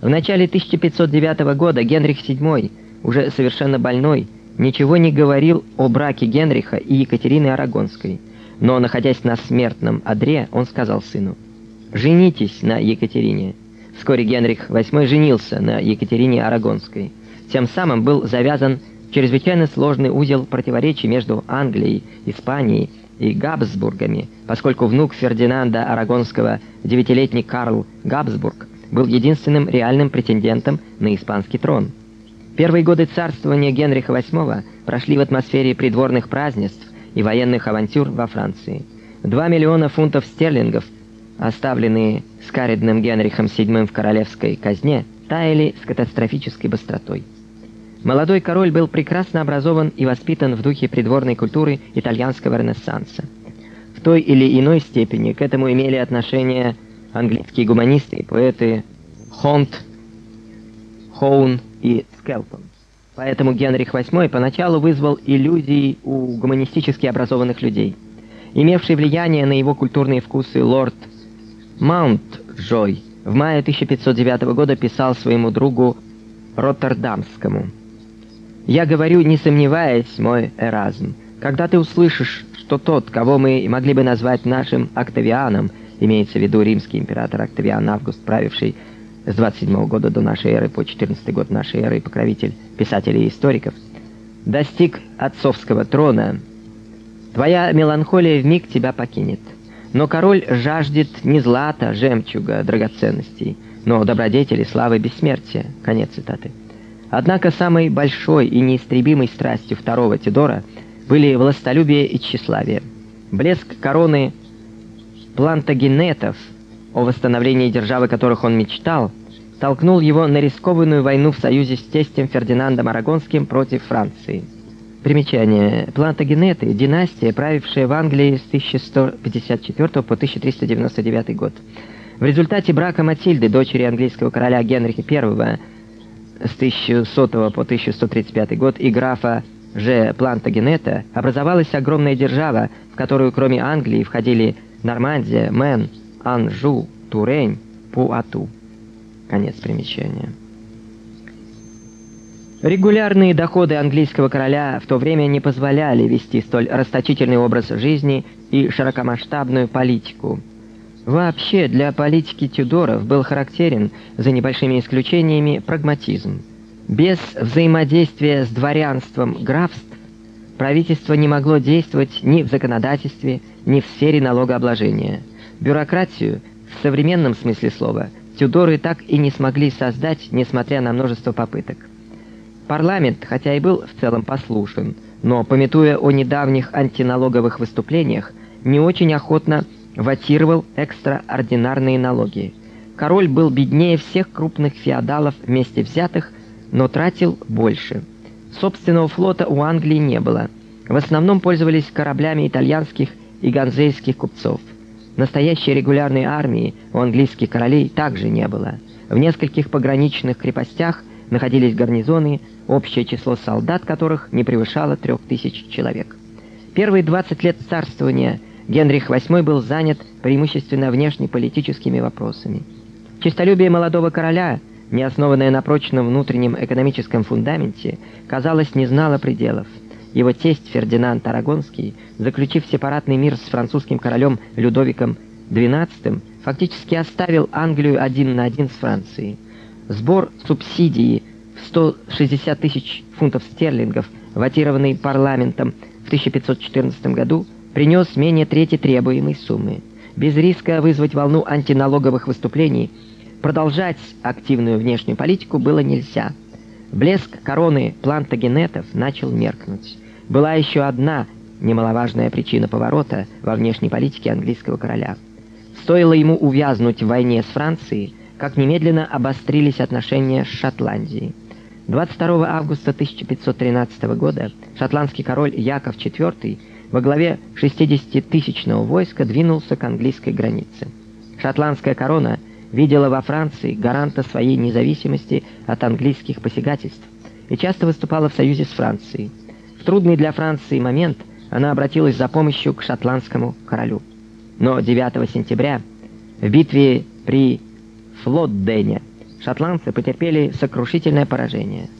В начале 1509 года Генрих VII, уже совершенно больной, ничего не говорил о браке Генриха и Екатерины Арагонской. Но, находясь на смертном одре, он сказал сыну, «Женитесь на Екатерине». Вскоре Генрих VIII женился на Екатерине Арагонской. Тем самым был завязан чрезвычайно сложный узел противоречий между Англией, Испанией и Габсбургами, поскольку внук Фердинанда Арагонского, девятилетний Карл Габсбург, был единственным реальным претендентом на испанский трон. Первые годы царствования Генриха VIII прошли в атмосфере придворных празднеств и военных авантюр во Франции. Два миллиона фунтов стерлингов, оставленные Скаридным Генрихом VII в королевской казне, таяли с катастрофической быстротой. Молодой король был прекрасно образован и воспитан в духе придворной культуры итальянского ренессанса. В той или иной степени к этому имели отношение английские гуманисты и поэты Хонт, Хоун и Скелтон. Поэтому Генрих VIII поначалу вызвал иллюзии у гуманистически образованных людей. Имевший влияние на его культурные вкусы лорд Маунтджой в мае 1509 года писал своему другу Роттердамскому – я говорю, не сомневаясь, мой Эразм, когда ты услышишь, что тот, кого мы могли бы назвать нашим Октавианом, имеется в виду римский император Октавиан Август, правивший с 27 года до нашей эры по 14 год нашей эры, покровитель писателей и историков, достиг отцовского трона, твоя меланхолия вмиг тебя покинет. Но король жаждет не злата, жемчуга, драгоценностей, но добродетели, славы, бессмертия. Конец цитаты. Однако самой большой и неистребимой страстью второго Тидора были властолюбие и тщеславие. Блеск короны плантагенетов, о восстановлении державы которых он мечтал, толкнул его на рискованную войну в союзе с тестем Фердинандом Арагонским против Франции. Примечание. Плантагенеты – династия, правившая в Англии с 1154 по 1399 год. В результате брака Матильды, дочери английского короля Генриха I, с 1100 по 1135 год и графа Ж. Плантагенета образовалась огромная держава, в которую кроме Англии входили Нормандия, Мэн, Анжу, Турень, Пуату. Конец примечания. Регулярные доходы английского короля в то время не позволяли вести столь расточительный образ жизни и широкомасштабную политику – Вообще, для политики Тюдоров был характерен, за небольшими исключениями, прагматизм. Без взаимодействия с дворянством графств правительство не могло действовать ни в законодательстве, ни в сфере налогообложения. Бюрократию, в современном смысле слова, Тюдоры так и не смогли создать, несмотря на множество попыток. Парламент, хотя и был в целом послушен, но, пометуя о недавних антиналоговых выступлениях, не очень охотно ватировал экстраординарные налоги. Король был беднее всех крупных феодалов вместе взятых, но тратил больше. Собственного флота у Англии не было. В основном пользовались кораблями итальянских и ганзейских купцов. Настоящей регулярной армии у английских королей также не было. В нескольких пограничных крепостях находились гарнизоны, общее число солдат которых не превышало трех тысяч человек. Первые 20 лет царствования Генрих VIII был занят преимущественно внешнеполитическими вопросами. Честолюбие молодого короля, не основанное на прочном внутреннем экономическом фундаменте, казалось, не знало пределов. Его тесть Фердинанд Арагонский, заключив сепаратный мир с французским королем Людовиком XII, фактически оставил Англию один на один с Францией. Сбор субсидии в 160 тысяч фунтов стерлингов, ватированный парламентом в 1514 году, принес менее трети требуемой суммы. Без риска вызвать волну антиналоговых выступлений продолжать активную внешнюю политику было нельзя. Блеск короны плантагенетов начал меркнуть. Была еще одна немаловажная причина поворота во внешней политике английского короля. Стоило ему увязнуть в войне с Францией, как немедленно обострились отношения с Шотландией. 22 августа 1513 года шотландский король Яков IV во главе 60-тысячного войска двинулся к английской границе. Шотландская корона видела во Франции гаранта своей независимости от английских посягательств и часто выступала в союзе с Францией. В трудный для Франции момент она обратилась за помощью к шотландскому королю. Но 9 сентября в битве при Флотдене шотландцы потерпели сокрушительное поражение –